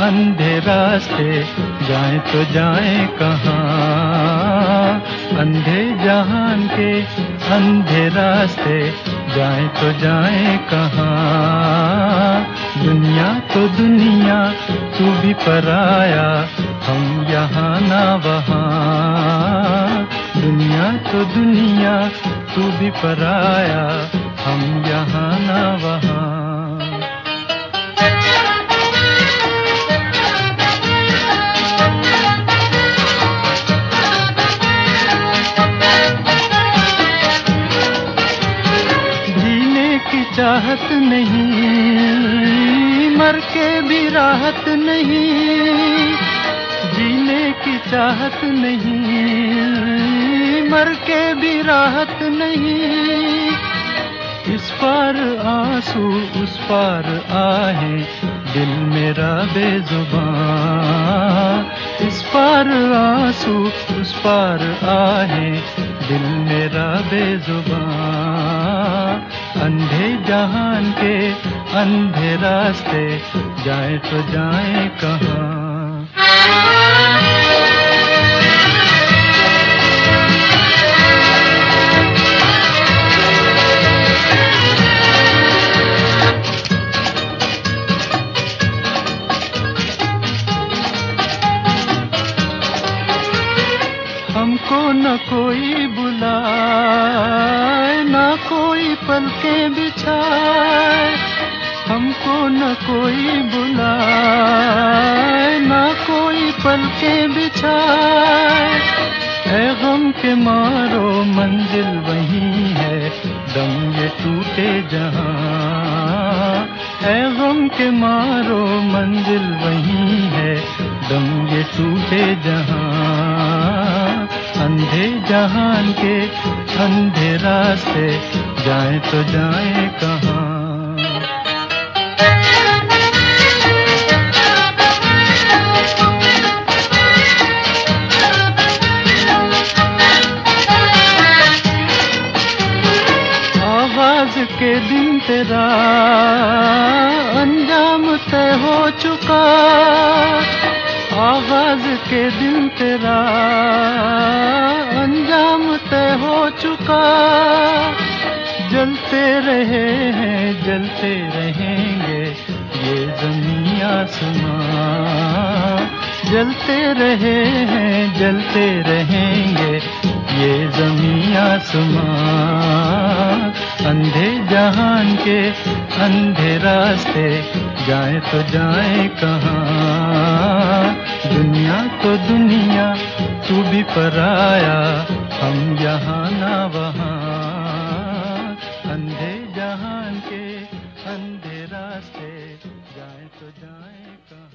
अंधे रास्ते जाए तो जाए कहाँ? अंधे जहान के अंधे रास्ते जाए तो जाए कहाँ? दुनिया तो दुनिया, तू भी पराया, हम यहाँ ना वहाँ। दुनिया तो दुनिया, तू भी पराया, हम यहाँ ना वहाँ। मर के भी राहत नहीं, जीने की चाहत नहीं, मर के भी राहत नहीं। इस पार आँसू उस पार आहे, दिल मेरा बेजुबान। इस पार आँसू उस पार आहे, दिल मेरा बेजुबान। अंधे जहान के अंधे रास्ते जाए तो जाए कहाँ। हमको न कोई बुलाए न कोई पलके बिछाए, हमको न कोई बुलाए, न कोई पलके बिछाए। है गम के मारो मंजिल वही है, दम ये टूटे जहाँ। है गम के मारो मंजिल वही है, दम ये टूटे जहाँ। अंधे जहान के अंधे रास्ते जाए तो जाए कहाँ। के दिन तेरा अंजाम तय हो चुका। आवाज़ के दिन तेरा अंजाम तय हो चुका। जलते रहे हैं, जलते रहेंगे ये ज़मीन आसमां। जलते रहे हैं, जलते रहेंगे ये ज़मीन आसमां। अंधे जहान के अंधे रास्ते, जाए तो जाए कहाँ। दुनिया तो दुनिया तू भी पराया, हम यहाँ ना अंधे रास्ते जाए तो जाए कहा?